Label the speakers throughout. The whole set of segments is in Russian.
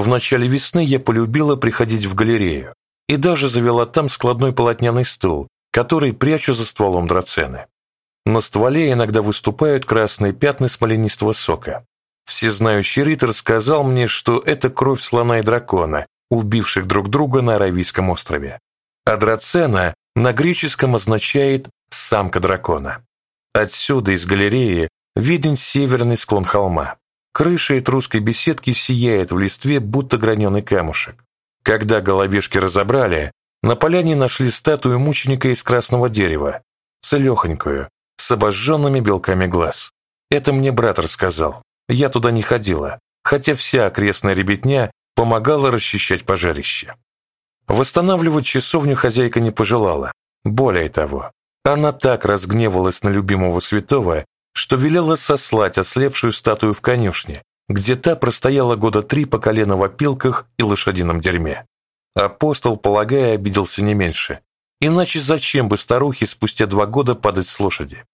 Speaker 1: В начале весны я полюбила приходить в галерею и даже завела там складной полотняный стул, который прячу за стволом драцены. На стволе иногда выступают красные пятна смоленистого сока. Всезнающий Риттер сказал мне, что это кровь слона и дракона, убивших друг друга на Аравийском острове. А драцена на греческом означает «самка дракона». Отсюда, из галереи, виден северный склон холма. Крыша этрусской беседки сияет в листве, будто граненый камушек. Когда головешки разобрали, на поляне нашли статую мученика из красного дерева, целехонькую, с обожженными белками глаз. Это мне брат рассказал. Я туда не ходила, хотя вся окрестная ребятня помогала расчищать пожарище. Восстанавливать часовню хозяйка не пожелала. Более того, она так разгневалась на любимого святого, что велела сослать ослепшую статую в конюшне, где та простояла года три по колено в опилках и лошадином дерьме. Апостол, полагая, обиделся не меньше. Иначе зачем бы старухе спустя два года падать с лошади?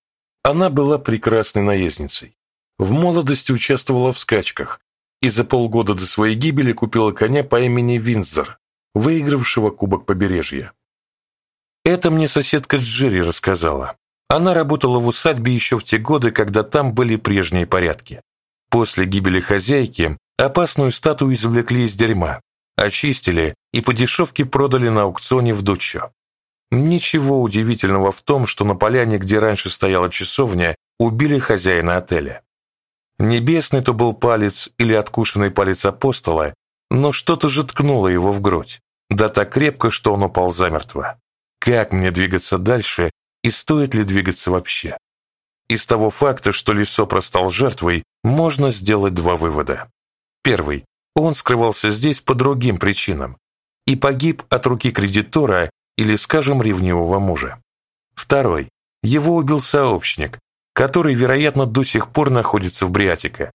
Speaker 1: Она была прекрасной наездницей. В молодости участвовала в скачках и за полгода до своей гибели купила коня по имени Винзор, выигравшего Кубок побережья. Это мне соседка Джерри рассказала. Она работала в усадьбе еще в те годы, когда там были прежние порядки. После гибели хозяйки опасную статую извлекли из дерьма, очистили и по дешевке продали на аукционе в Дуччо. Ничего удивительного в том, что на поляне, где раньше стояла часовня, убили хозяина отеля. Небесный то был палец или откушенный палец апостола, но что-то же ткнуло его в грудь, да так крепко, что он упал замертво. Как мне двигаться дальше и стоит ли двигаться вообще? Из того факта, что Лисопра стал жертвой, можно сделать два вывода. Первый. Он скрывался здесь по другим причинам и погиб от руки кредитора или, скажем, ревнивого мужа. Второй. Его убил сообщник, который, вероятно, до сих пор находится в Бриатике.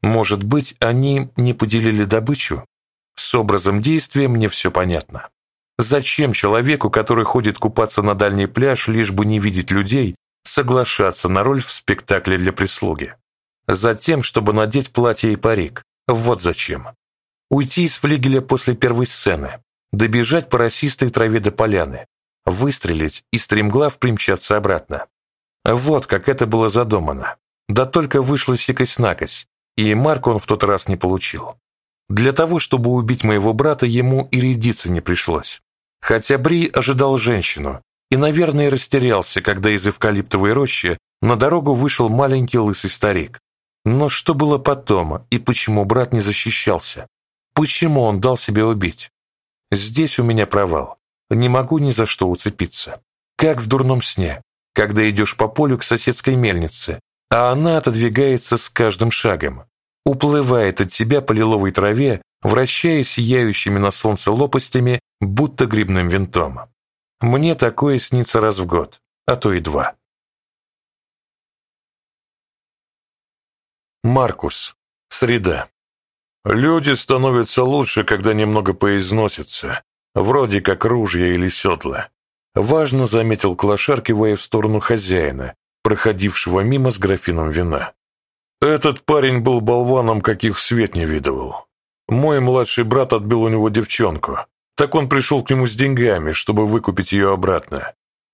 Speaker 1: Может быть, они не поделили добычу? С образом действия мне все понятно. Зачем человеку, который ходит купаться на дальний пляж, лишь бы не видеть людей, соглашаться на роль в спектакле для прислуги? Затем, чтобы надеть платье и парик. Вот зачем. Уйти из флигеля после первой сцены, добежать по росистой траве до поляны, выстрелить и стремглав примчаться обратно. Вот как это было задумано. Да только вышло сикость-накость, и Марк он в тот раз не получил. Для того, чтобы убить моего брата, ему и рядиться не пришлось. Хотя Бри ожидал женщину и, наверное, растерялся, когда из эвкалиптовой рощи на дорогу вышел маленький лысый старик. Но что было потом, и почему брат не защищался? Почему он дал себя убить? Здесь у меня провал. Не могу ни за что уцепиться. Как в дурном сне когда идешь по полю к соседской мельнице, а она отодвигается с каждым шагом, уплывает от тебя по лиловой траве, вращая сияющими на солнце лопастями, будто грибным винтом. Мне такое снится раз в год, а то и два. Маркус. Среда. Люди становятся лучше, когда немного поизносятся, вроде как ружья или седла. Важно заметил Клошар, кивая в сторону хозяина, проходившего мимо с графином вина. Этот парень был болваном, каких свет не видывал. Мой младший брат отбил у него девчонку. Так он пришел к нему с деньгами, чтобы выкупить ее обратно.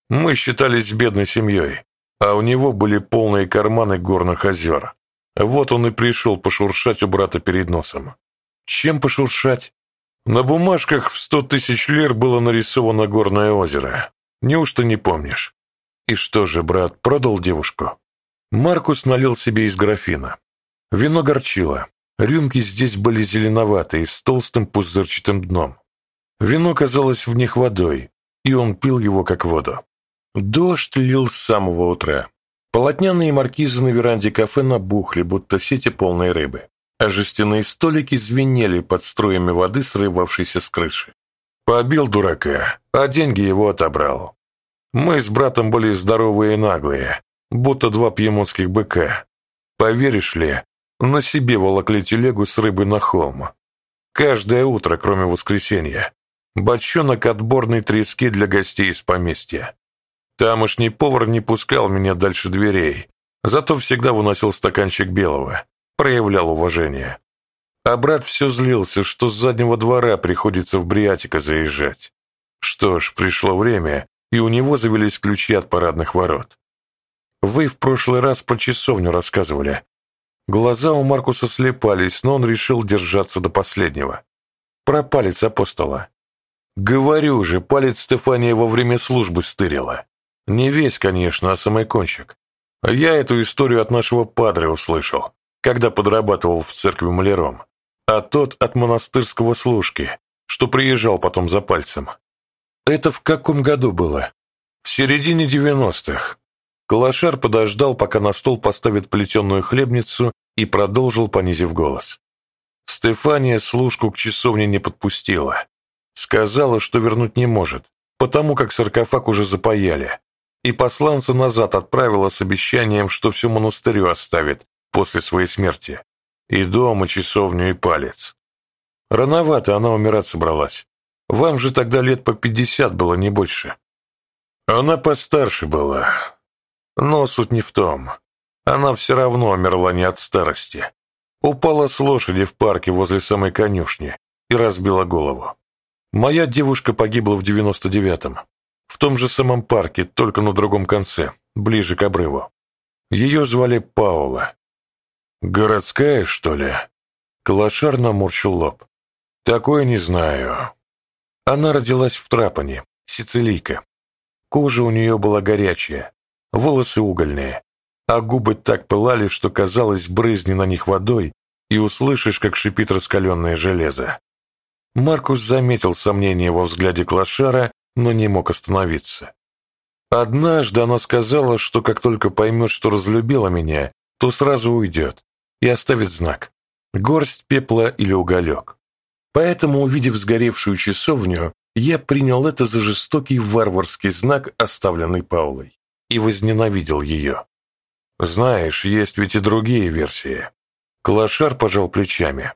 Speaker 1: Мы считались бедной семьей, а у него были полные карманы горных озер. Вот он и пришел пошуршать у брата перед носом. Чем пошуршать? На бумажках в сто тысяч лир было нарисовано горное озеро. Неужто не помнишь? И что же, брат, продал девушку? Маркус налил себе из графина. Вино горчило. Рюмки здесь были зеленоватые, с толстым пузырчатым дном. Вино казалось в них водой, и он пил его как воду. Дождь лил с самого утра. Полотняные маркизы на веранде кафе набухли, будто сети полной рыбы а жестяные столики звенели под струями воды, срывавшейся с крыши. Побил дурака, а деньги его отобрал. Мы с братом были здоровые и наглые, будто два пьемонтских быка. Поверишь ли, на себе волокли телегу с рыбой на холм. Каждое утро, кроме воскресенья. Бочонок отборной трески для гостей из поместья. Тамошний повар не пускал меня дальше дверей, зато всегда выносил стаканчик белого проявлял уважение. А брат все злился, что с заднего двора приходится в Бриатика заезжать. Что ж, пришло время, и у него завелись ключи от парадных ворот. Вы в прошлый раз про часовню рассказывали. Глаза у Маркуса слепались, но он решил держаться до последнего. Про палец апостола. Говорю же, палец Стефания во время службы стырила. Не весь, конечно, а самый кончик. Я эту историю от нашего падре услышал, когда подрабатывал в церкви маляром, а тот от монастырского служки, что приезжал потом за пальцем. Это в каком году было? В середине девяностых. Калашар подождал, пока на стол поставит плетеную хлебницу и продолжил, понизив голос. Стефания служку к часовне не подпустила. Сказала, что вернуть не может, потому как саркофаг уже запаяли, и посланца назад отправила с обещанием, что всю монастырю оставит после своей смерти. И дом, и часовню, и палец. Рановато она умирать собралась. Вам же тогда лет по пятьдесят было, не больше. Она постарше была. Но суть не в том. Она все равно умерла не от старости. Упала с лошади в парке возле самой конюшни и разбила голову. Моя девушка погибла в девяносто девятом. В том же самом парке, только на другом конце, ближе к обрыву. Ее звали Паула. «Городская, что ли?» Калашар наморщил лоб. «Такое не знаю». Она родилась в Трапане, сицилийка. Кожа у нее была горячая, волосы угольные, а губы так пылали, что казалось, брызни на них водой, и услышишь, как шипит раскаленное железо. Маркус заметил сомнение во взгляде Клашара но не мог остановиться. Однажды она сказала, что как только поймет, что разлюбила меня, то сразу уйдет и оставит знак – горсть пепла или уголек. Поэтому, увидев сгоревшую часовню, я принял это за жестокий варварский знак, оставленный Паулой, и возненавидел ее. Знаешь, есть ведь и другие версии. Клашар пожал плечами.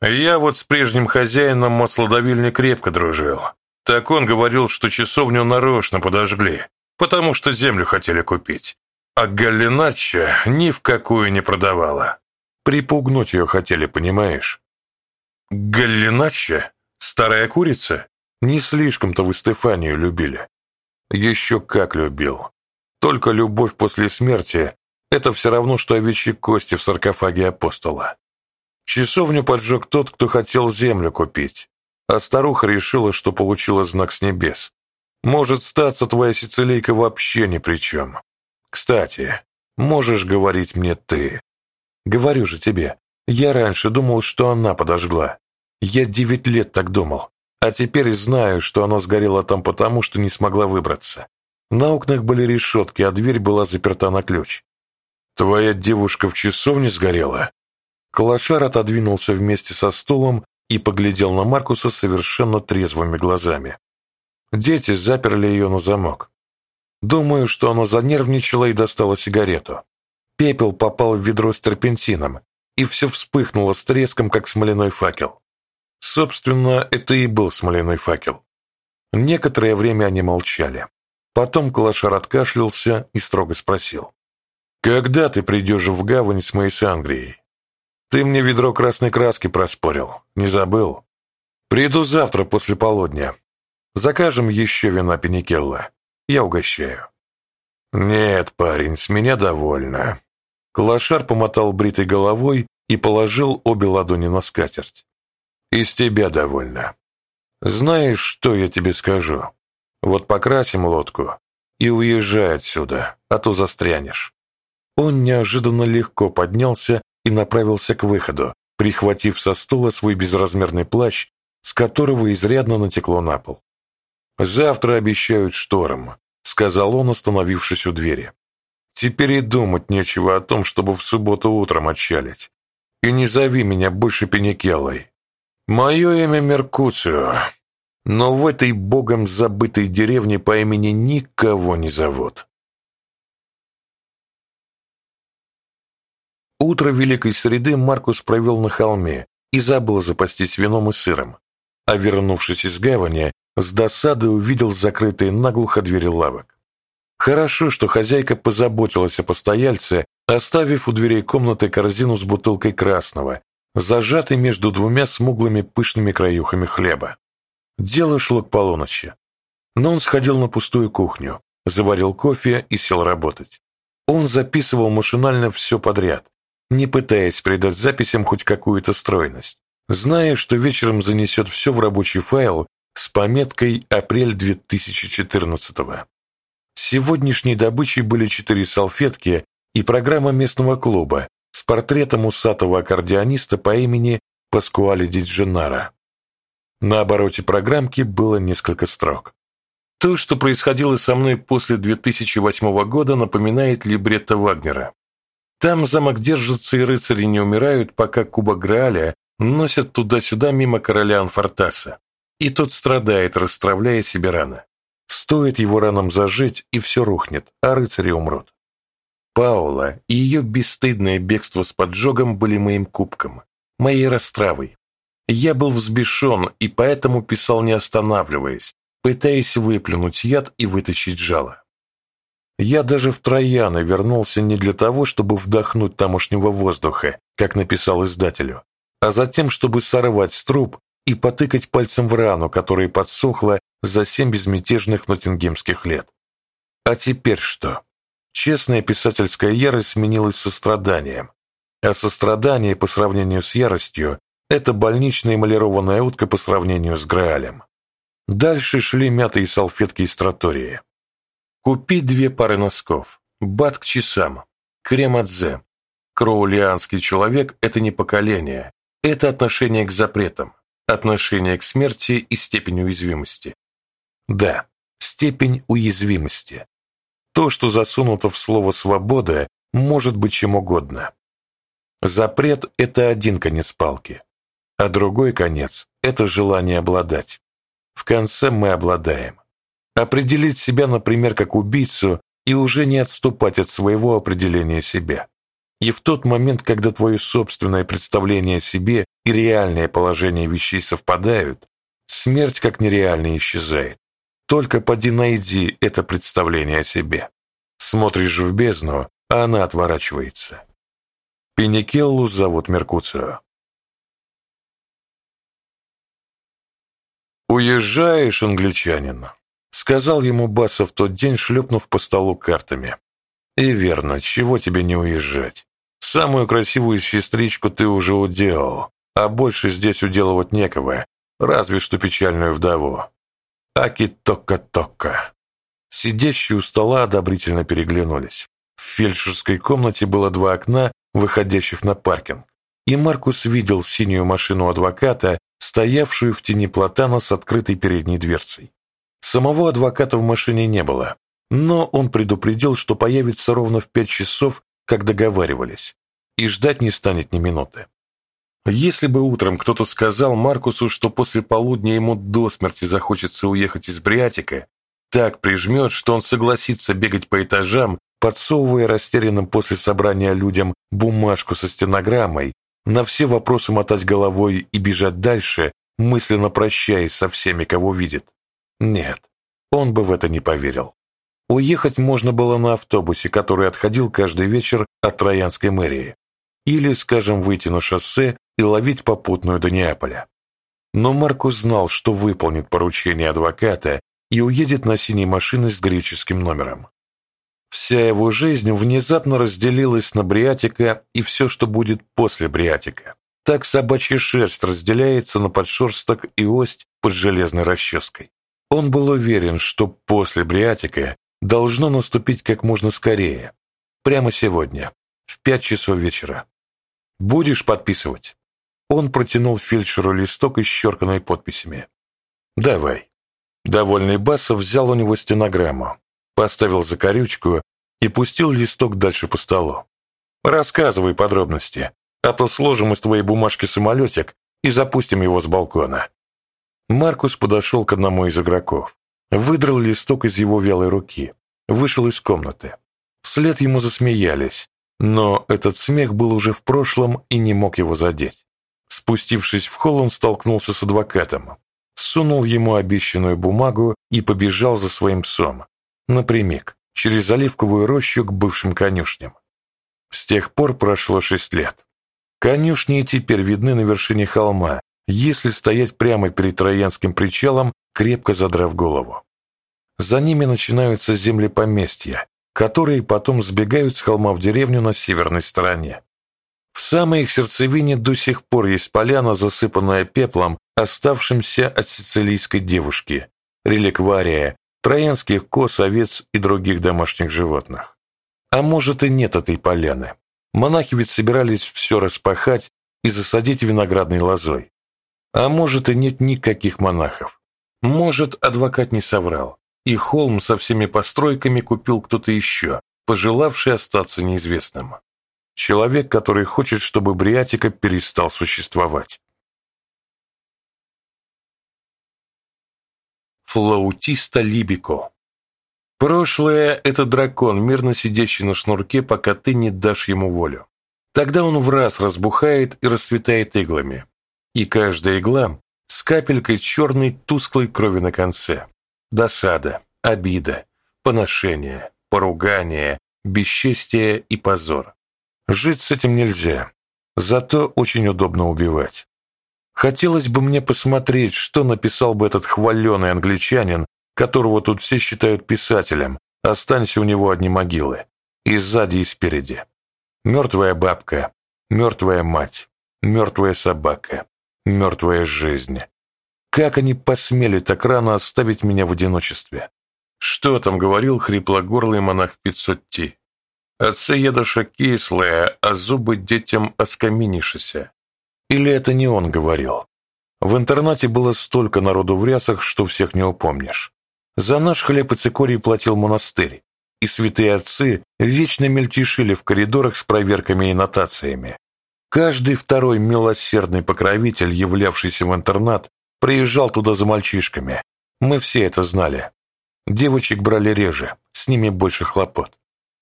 Speaker 1: Я вот с прежним хозяином маслодавильни крепко дружил. Так он говорил, что часовню нарочно подожгли, потому что землю хотели купить. А Галлиначча ни в какую не продавала. Припугнуть ее хотели, понимаешь? Галлиначча? Старая курица? Не слишком-то вы Стефанию любили. Еще как любил. Только любовь после смерти – это все равно, что овечьи кости в саркофаге апостола. Часовню поджег тот, кто хотел землю купить. А старуха решила, что получила знак с небес. Может, статься твоя сицилийка вообще ни при чем. Кстати, можешь говорить мне ты. Говорю же тебе, я раньше думал, что она подожгла. Я девять лет так думал. А теперь знаю, что она сгорела там потому, что не смогла выбраться. На окнах были решетки, а дверь была заперта на ключ. Твоя девушка в часовне сгорела? Калашар отодвинулся вместе со стулом и поглядел на Маркуса совершенно трезвыми глазами. Дети заперли ее на замок. Думаю, что она занервничала и достала сигарету. Пепел попал в ведро с терпентином, и все вспыхнуло с треском, как смоляной факел. Собственно, это и был смоляной факел. Некоторое время они молчали. Потом Калашар откашлялся и строго спросил. «Когда ты придешь в гавань с моей Сангрией?» Ты мне ведро красной краски проспорил. Не забыл? Приду завтра после полудня. Закажем еще вина Пеникелла. Я угощаю. Нет, парень, с меня довольно. Клашар помотал бритой головой и положил обе ладони на скатерть. Из тебя довольно. Знаешь, что я тебе скажу? Вот покрасим лодку и уезжай отсюда, а то застрянешь. Он неожиданно легко поднялся и направился к выходу, прихватив со стула свой безразмерный плащ, с которого изрядно натекло на пол. «Завтра обещают шторм», — сказал он, остановившись у двери. «Теперь и думать нечего о том, чтобы в субботу утром отчалить. И не зови меня больше Пеникеллой. Мое имя Меркуцио, но в этой богом забытой деревне по имени никого не зовут». Утро Великой Среды Маркус провел на холме и забыл запастись вином и сыром. А вернувшись из гавани, с досадой увидел закрытые наглухо двери лавок. Хорошо, что хозяйка позаботилась о постояльце, оставив у дверей комнаты корзину с бутылкой красного, зажатый между двумя смуглыми пышными краюхами хлеба. Дело шло к полуночи. Но он сходил на пустую кухню, заварил кофе и сел работать. Он записывал машинально все подряд, не пытаясь придать записям хоть какую-то стройность, зная, что вечером занесет все в рабочий файл с пометкой «Апрель 2014-го». Сегодняшней добычей были четыре салфетки и программа местного клуба с портретом усатого аккордеониста по имени Паскуали Ди Дженнаро. На обороте программки было несколько строк. То, что происходило со мной после 2008 года, напоминает либретто Вагнера. Там замок держится, и рыцари не умирают, пока кубок Грааля носят туда-сюда мимо короля Анфортаса. И тот страдает, расстравляя себе раны. Стоит его ранам зажить, и все рухнет, а рыцари умрут. Паула и ее бесстыдное бегство с поджогом были моим кубком, моей расстравой. Я был взбешен и поэтому писал не останавливаясь, пытаясь выплюнуть яд и вытащить жало. Я даже в Трояны вернулся не для того, чтобы вдохнуть тамошнего воздуха, как написал издателю, а затем, чтобы сорвать с труб и потыкать пальцем в рану, которая подсохла за семь безмятежных нотингемских лет. А теперь что? Честная писательская ярость сменилась состраданием, а сострадание по сравнению с яростью – это больничная эмалированная утка по сравнению с Граалем. Дальше шли мятые салфетки из тротории. Купи две пары носков, бат к часам, крем от Зе. Кроулианский человек – это не поколение, это отношение к запретам, отношение к смерти и степень уязвимости. Да, степень уязвимости. То, что засунуто в слово «свобода», может быть чем угодно. Запрет – это один конец палки, а другой конец – это желание обладать. В конце мы обладаем. Определить себя, например, как убийцу и уже не отступать от своего определения себя. И в тот момент, когда твое собственное представление о себе и реальное положение вещей совпадают, смерть как нереально исчезает. Только поди найди это представление о себе. Смотришь в бездну, а она отворачивается. Пеникеллу зовут Меркуцио. «Уезжаешь, англичанин», — сказал ему Баса в тот день, шлепнув по столу картами. «И верно, чего тебе не уезжать? Самую красивую сестричку ты уже уделал, а больше здесь уделывать некого, разве что печальную вдову. Аки-тока-тока». Сидящие у стола одобрительно переглянулись. В фельдшерской комнате было два окна, выходящих на паркинг, и Маркус видел синюю машину адвоката, стоявшую в тени платана с открытой передней дверцей. Самого адвоката в машине не было, но он предупредил, что появится ровно в пять часов, как договаривались, и ждать не станет ни минуты. Если бы утром кто-то сказал Маркусу, что после полудня ему до смерти захочется уехать из Бриатика, так прижмет, что он согласится бегать по этажам, подсовывая растерянным после собрания людям бумажку со стенограммой, на все вопросы мотать головой и бежать дальше, мысленно прощаясь со всеми, кого видит. Нет, он бы в это не поверил. Уехать можно было на автобусе, который отходил каждый вечер от Троянской мэрии. Или, скажем, выйти на шоссе и ловить попутную до Неаполя. Но Маркус знал, что выполнит поручение адвоката и уедет на синей машине с греческим номером. Вся его жизнь внезапно разделилась на Бриатика и все, что будет после Бриатика. Так собачья шерсть разделяется на подшерсток и ость под железной расческой. Он был уверен, что после Бриатика должно наступить как можно скорее. Прямо сегодня, в пять часов вечера. «Будешь подписывать?» Он протянул фельдшеру листок, исчерканный подписями. «Давай». Довольный Басов взял у него стенограмму, поставил закорючку и пустил листок дальше по столу. «Рассказывай подробности, а то сложим из твоей бумажки самолетик и запустим его с балкона». Маркус подошел к одному из игроков, выдрал листок из его вялой руки, вышел из комнаты. Вслед ему засмеялись, но этот смех был уже в прошлом и не мог его задеть. Спустившись в холл, он столкнулся с адвокатом, сунул ему обещанную бумагу и побежал за своим псом, напрямик, через оливковую рощу к бывшим конюшням. С тех пор прошло шесть лет. Конюшни теперь видны на вершине холма, если стоять прямо перед Троянским причалом, крепко задрав голову. За ними начинаются земли поместья, которые потом сбегают с холма в деревню на северной стороне. В самой их сердцевине до сих пор есть поляна, засыпанная пеплом, оставшимся от сицилийской девушки, реликвария, троянских коз, овец и других домашних животных. А может и нет этой поляны. Монахи ведь собирались все распахать и засадить виноградной лозой. А может и нет никаких монахов. Может, адвокат не соврал, и холм со всеми постройками купил кто-то еще, пожелавший остаться неизвестным. Человек, который хочет, чтобы Бриатика перестал существовать. Флаутиста Либико Прошлое — это дракон, мирно сидящий на шнурке, пока ты не дашь ему волю. Тогда он в раз разбухает и расцветает иглами. И каждая игла с капелькой черной тусклой крови на конце. Досада, обида, поношение, поругание, бесчестие и позор. Жить с этим нельзя, зато очень удобно убивать. Хотелось бы мне посмотреть, что написал бы этот хваленый англичанин, которого тут все считают писателем, останься у него одни могилы. И сзади, и спереди. Мертвая бабка, мертвая мать, мертвая собака, мертвая жизнь. Как они посмели так рано оставить меня в одиночестве? Что там говорил хриплогорлый монах 500Ти? Отцы едоша кислые, а зубы детям оскаминишися. Или это не он говорил? В интернате было столько народу в рясах, что всех не упомнишь. За наш хлеб и цикорий платил монастырь, и святые отцы вечно мельтешили в коридорах с проверками и нотациями. Каждый второй милосердный покровитель, являвшийся в интернат, приезжал туда за мальчишками. Мы все это знали. Девочек брали реже, с ними больше хлопот.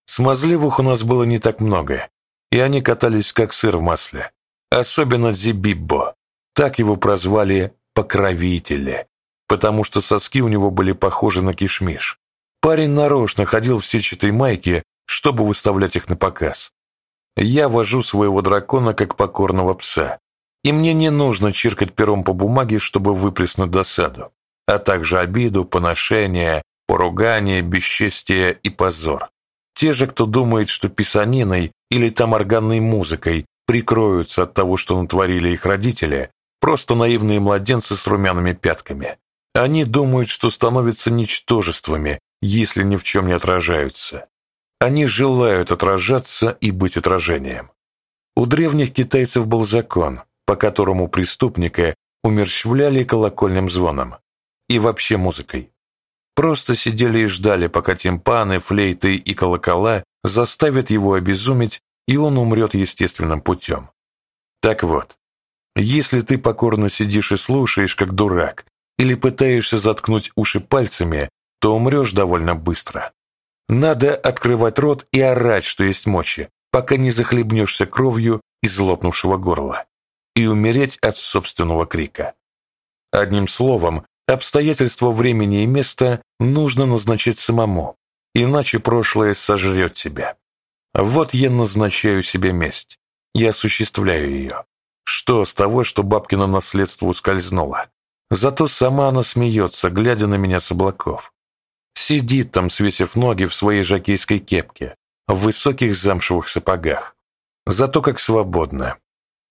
Speaker 1: Смазливых у нас было не так много, и они катались как сыр в масле. Особенно Зибиббо. Так его прозвали «покровители», потому что соски у него были похожи на кишмиш. Парень нарочно ходил в сетчатой майке, чтобы выставлять их на показ. Я вожу своего дракона как покорного пса, и мне не нужно чиркать пером по бумаге, чтобы выплеснуть досаду, а также обиду, поношение, поругание, бесчестие и позор. Те же, кто думает, что писаниной или там органной музыкой прикроются от того, что натворили их родители, просто наивные младенцы с румяными пятками. Они думают, что становятся ничтожествами, если ни в чем не отражаются. Они желают отражаться и быть отражением. У древних китайцев был закон, по которому преступника умерщвляли колокольным звоном и вообще музыкой. Просто сидели и ждали, пока тимпаны, флейты и колокола заставят его обезуметь, и он умрет естественным путем. Так вот, если ты покорно сидишь и слушаешь, как дурак, или пытаешься заткнуть уши пальцами, то умрешь довольно быстро. Надо открывать рот и орать, что есть мочи, пока не захлебнешься кровью из лопнувшего горла, и умереть от собственного крика. Одним словом, Обстоятельства времени и места нужно назначать самому, иначе прошлое сожрет тебя. Вот я назначаю себе месть и осуществляю ее. Что с того, что бабкино наследство ускользнуло? Зато сама она смеется, глядя на меня с облаков. Сидит там, свесив ноги в своей жакейской кепке, в высоких замшевых сапогах. Зато как свободно,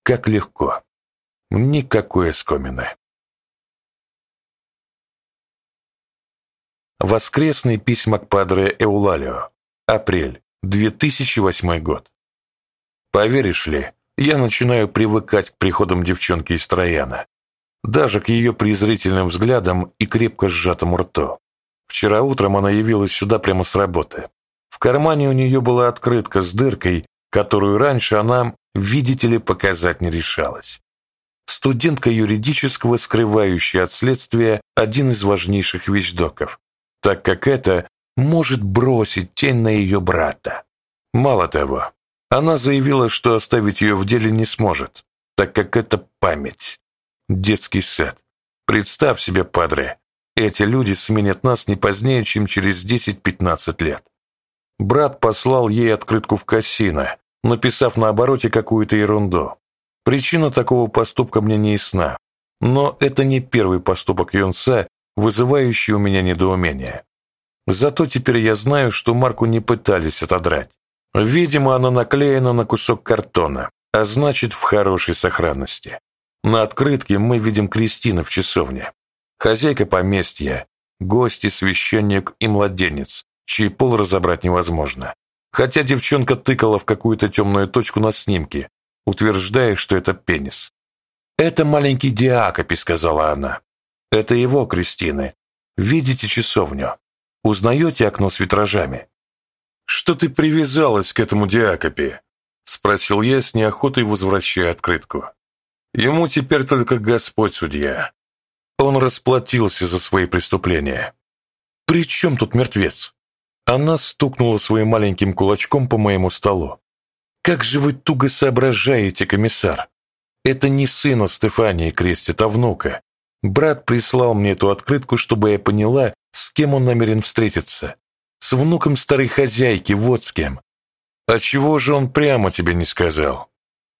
Speaker 1: как легко. Никакой эскомины. Воскресные письма к Падре Эулалио. Апрель, 2008 год. Поверишь ли, я начинаю привыкать к приходам девчонки из Трояна. Даже к ее презрительным взглядам и крепко сжатому рту. Вчера утром она явилась сюда прямо с работы. В кармане у нее была открытка с дыркой, которую раньше она, видите ли, показать не решалась. Студентка юридического, скрывающая от следствия один из важнейших вещдоков, так как это может бросить тень на ее брата. Мало того, она заявила, что оставить ее в деле не сможет, так как это память. Детский сад. Представь себе, падре, эти люди сменят нас не позднее, чем через 10-15 лет. Брат послал ей открытку в кассино, написав на обороте какую-то ерунду. Причина такого поступка мне не ясна, но это не первый поступок Юнца, вызывающий у меня недоумение. Зато теперь я знаю, что марку не пытались отодрать. Видимо, она наклеена на кусок картона, а значит, в хорошей сохранности. На открытке мы видим Кристину в часовне. Хозяйка поместья, гости, священник и младенец, чей пол разобрать невозможно. Хотя девчонка тыкала в какую-то темную точку на снимке, утверждая, что это пенис. «Это маленький Диакопи», — сказала она. «Это его, Кристины. Видите часовню? Узнаете окно с витражами?» «Что ты привязалась к этому Диакопи?» — спросил я с неохотой, возвращая открытку. «Ему теперь только Господь судья. Он расплатился за свои преступления». «При чем тут мертвец?» Она стукнула своим маленьким кулачком по моему столу. «Как же вы туго соображаете, комиссар! Это не сына Стефании крестит, а внука. Брат прислал мне эту открытку, чтобы я поняла, с кем он намерен встретиться. С внуком старой хозяйки, вот с кем. А чего же он прямо тебе не сказал?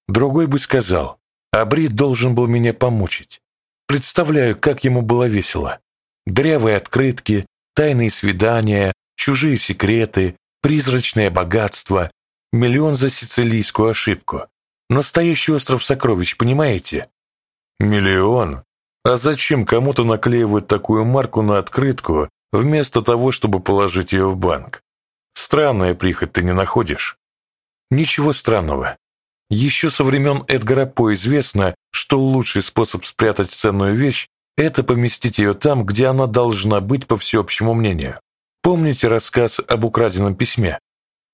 Speaker 1: Другой бы сказал, а Брит должен был меня помучить. Представляю, как ему было весело. Дрявые открытки, тайные свидания, чужие секреты, призрачное богатство, миллион за сицилийскую ошибку. Настоящий остров сокровищ, понимаете? Миллион? А зачем кому-то наклеивать такую марку на открытку, вместо того, чтобы положить ее в банк? Странная прихоть ты не находишь? Ничего странного. Еще со времен Эдгара По известно, что лучший способ спрятать ценную вещь – это поместить ее там, где она должна быть по всеобщему мнению. Помните рассказ об украденном письме?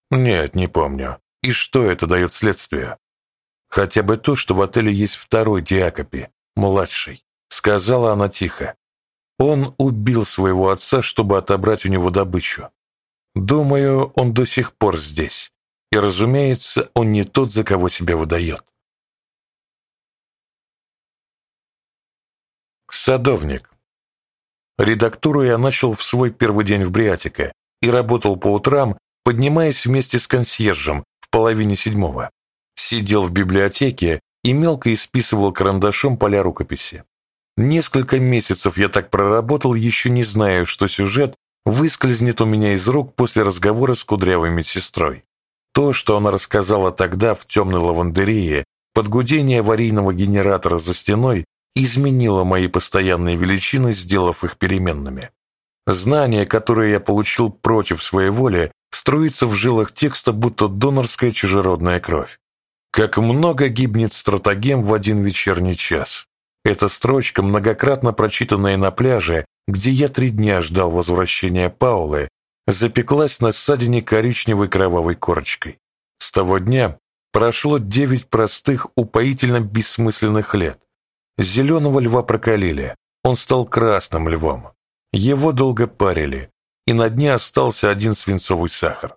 Speaker 1: Нет, не помню. И что это дает следствию? Хотя бы то, что в отеле есть второй Диакопи, младший, сказала она тихо. Он убил своего отца, чтобы отобрать у него добычу. Думаю, он до сих пор здесь. И, разумеется, он не тот, за кого себя выдает. Садовник. Редактуру я начал в свой первый день в Бриатике и работал по утрам, поднимаясь вместе с консьержем в половине седьмого. Сидел в библиотеке и мелко исписывал карандашом поля рукописи. Несколько месяцев я так проработал, еще не зная, что сюжет выскользнет у меня из рук после разговора с кудрявой медсестрой. То, что она рассказала тогда в темной лавандерии, под гудение аварийного генератора за стеной, изменила мои постоянные величины, сделав их переменными. Знание, которое я получил против своей воли, струится в жилах текста, будто донорская чужеродная кровь. Как много гибнет стратагем в один вечерний час. Эта строчка, многократно прочитанная на пляже, где я три дня ждал возвращения Паулы, запеклась на ссадине коричневой кровавой корочкой. С того дня прошло девять простых, упоительно бессмысленных лет, Зеленого льва прокалили, он стал красным львом. Его долго парили, и на дне остался один свинцовый сахар.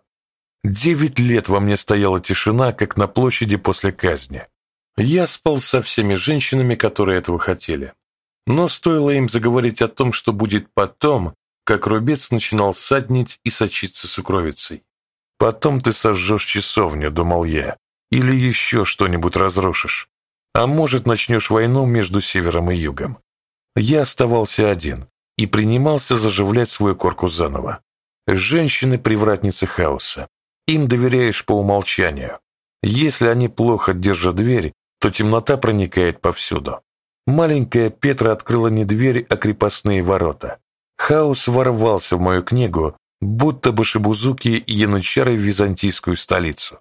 Speaker 1: Девять лет во мне стояла тишина, как на площади после казни. Я спал со всеми женщинами, которые этого хотели. Но стоило им заговорить о том, что будет потом, как рубец начинал саднить и сочиться сукровицей. «Потом ты сожжешь часовню», — думал я, — «или еще что-нибудь разрушишь. А может, начнешь войну между севером и югом. Я оставался один и принимался заживлять свою корку заново. Женщины – привратницы хаоса. Им доверяешь по умолчанию. Если они плохо держат дверь, то темнота проникает повсюду. Маленькая Петра открыла не дверь, а крепостные ворота. Хаос ворвался в мою книгу, будто бы шибузуки и янычары в византийскую столицу.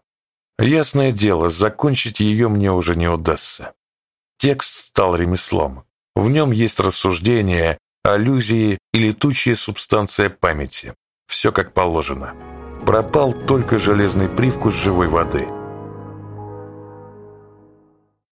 Speaker 1: Ясное дело, закончить ее мне уже не удастся. Текст стал ремеслом. В нем есть рассуждения, аллюзии и летучая субстанция памяти. Все как положено. Пропал только железный привкус живой воды –